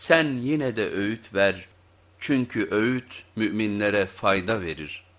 sen yine de öğüt ver çünkü öğüt müminlere fayda verir.''